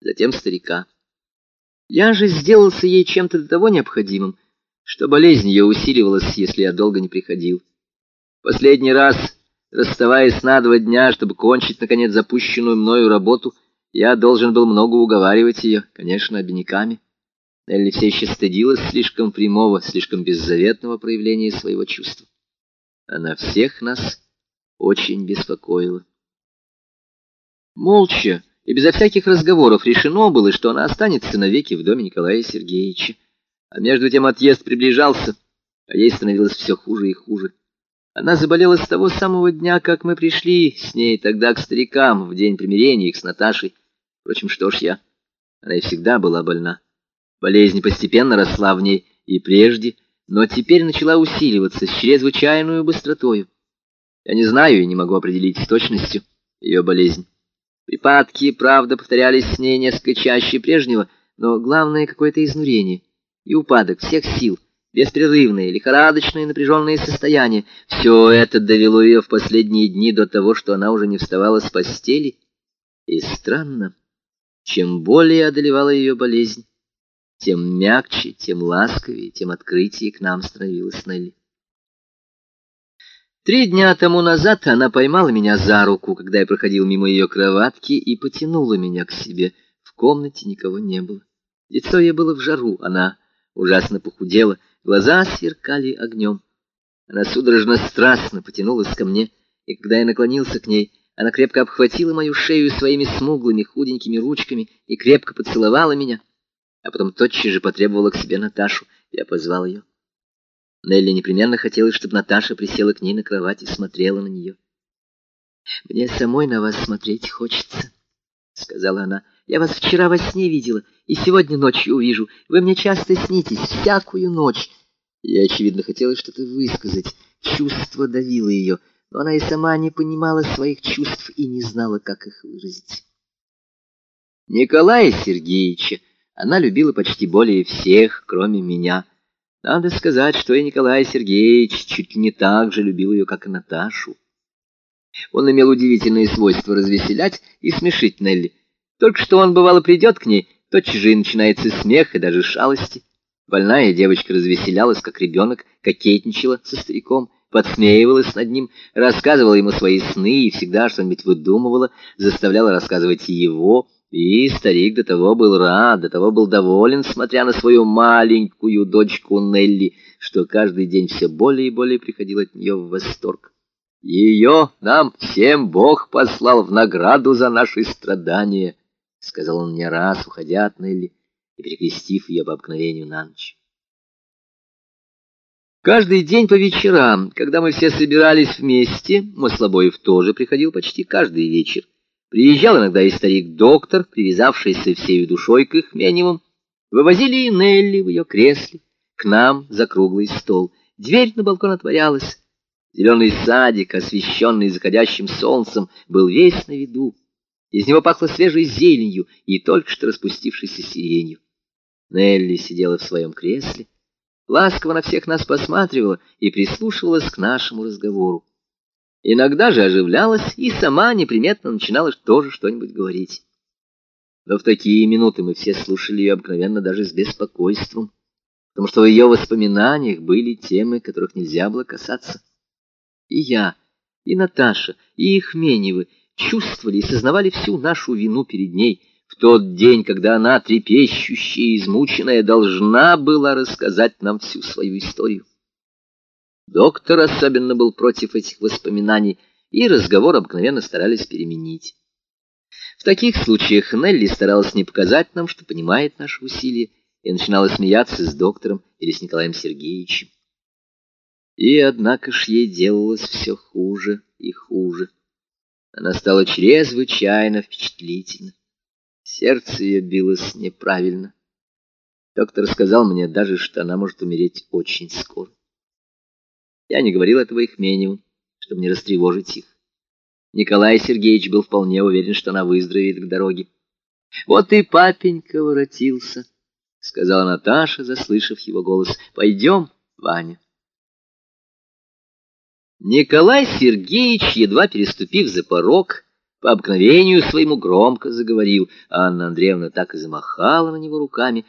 затем старика. Я же сделался ей чем-то до того необходимым, что болезнь ее усиливалась, если я долго не приходил. Последний раз, расставаясь на два дня, чтобы кончить, наконец, запущенную мною работу, я должен был много уговаривать ее, конечно, обиняками. Элли все еще стыдилась слишком прямого, слишком беззаветного проявления своего чувства. Она всех нас очень беспокоила. Молча и безо всяких разговоров решено было, что она останется навеки в доме Николая Сергеевича. А между тем отъезд приближался, а ей становилось все хуже и хуже. Она заболела с того самого дня, как мы пришли с ней тогда к старикам в день примирения их с Наташей. Впрочем, что ж я, она и всегда была больна. Болезнь постепенно росла в ней и прежде, но теперь начала усиливаться с чрезвычайной быстротою. Я не знаю и не могу определить с точностью ее болезнь. Припадки, правда, повторялись с ней несколько чаще прежнего, но главное какое-то изнурение и упадок всех сил, беспрерывное, лихорадочное напряженное состояние. Все это довело ее в последние дни до того, что она уже не вставала с постели. И странно, чем более одолевала ее болезнь, тем мягче, тем ласковее, тем открытие к нам становилась Нелли. Три дня тому назад она поймала меня за руку, когда я проходил мимо ее кроватки, и потянула меня к себе. В комнате никого не было. Лицо ее было в жару, она ужасно похудела, глаза сверкали огнем. Она судорожно страстно потянулась ко мне, и когда я наклонился к ней, она крепко обхватила мою шею своими смуглыми худенькими ручками и крепко поцеловала меня, а потом тотчас же потребовала к себе Наташу. Я позвал ее. Нелли непременно хотела, чтобы Наташа присела к ней на кровать и смотрела на нее. «Мне самой на вас смотреть хочется», — сказала она. «Я вас вчера во сне видела, и сегодня ночью увижу. Вы мне часто снитесь, всякую ночь». Я, очевидно, хотела что-то высказать. Чувство давило ее, но она и сама не понимала своих чувств и не знала, как их выразить. Николая Сергеевича она любила почти более всех, кроме меня. Надо сказать, что и Николай Сергеевич чуть не так же любил ее, как и Наташу. Он имел удивительное свойство развеселять и смешить Нелли. Только что он, бывало, придет к ней, тотчас же и начинается смех и даже шалости. Больная девочка развеселялась, как ребенок, кокетничала со стариком, подсмеивалась над ним, рассказывала ему свои сны и всегда что-нибудь выдумывала, заставляла рассказывать его, и старик до того был рад, до того был доволен, смотря на свою маленькую дочку Нелли, что каждый день все более и более приходил от нее в восторг. «Ее нам всем Бог послал в награду за наши страдания», — сказал он мне раз, уходя от Нелли и перекрестив ее по обыкновению на ночь. Каждый день по вечерам, когда мы все собирались вместе, мой Слабоев тоже приходил почти каждый вечер, Приезжал иногда и старик-доктор, привязавшийся всей душой к их минимум. Вывозили и Нелли в ее кресле, к нам за круглый стол. Дверь на балкон отворялась. Зеленый садик, освещенный заходящим солнцем, был весь на виду. Из него пахло свежей зеленью и только что распустившейся сиренью. Нелли сидела в своем кресле, ласково на всех нас посматривала и прислушивалась к нашему разговору. Иногда же оживлялась и сама неприметно начинала тоже что-нибудь говорить. Но в такие минуты мы все слушали ее обыкновенно даже с беспокойством, потому что в ее воспоминаниях были темы, которых нельзя было касаться. И я, и Наташа, и Ихменевы чувствовали и сознавали всю нашу вину перед ней в тот день, когда она, трепещущая и измученная, должна была рассказать нам всю свою историю. Доктор особенно был против этих воспоминаний, и разговор обыкновенно старались переменить. В таких случаях Нелли старалась не показать нам, что понимает наши усилия, и начинала смеяться с доктором или с Николаем Сергеевичем. И, однако ж, ей делалось все хуже и хуже. Она стала чрезвычайно впечатлительна. Сердце ее билось неправильно. Доктор сказал мне даже, что она может умереть очень скоро. Я не говорил этого Ихменеву, чтобы не растревожить их. Николай Сергеевич был вполне уверен, что она выздоровеет к дороге. «Вот и папенька воротился», — сказала Наташа, заслышав его голос. «Пойдем, Ваня». Николай Сергеевич, едва переступив за порог, по обыкновению своему громко заговорил, а Анна Андреевна так и замахала на него руками,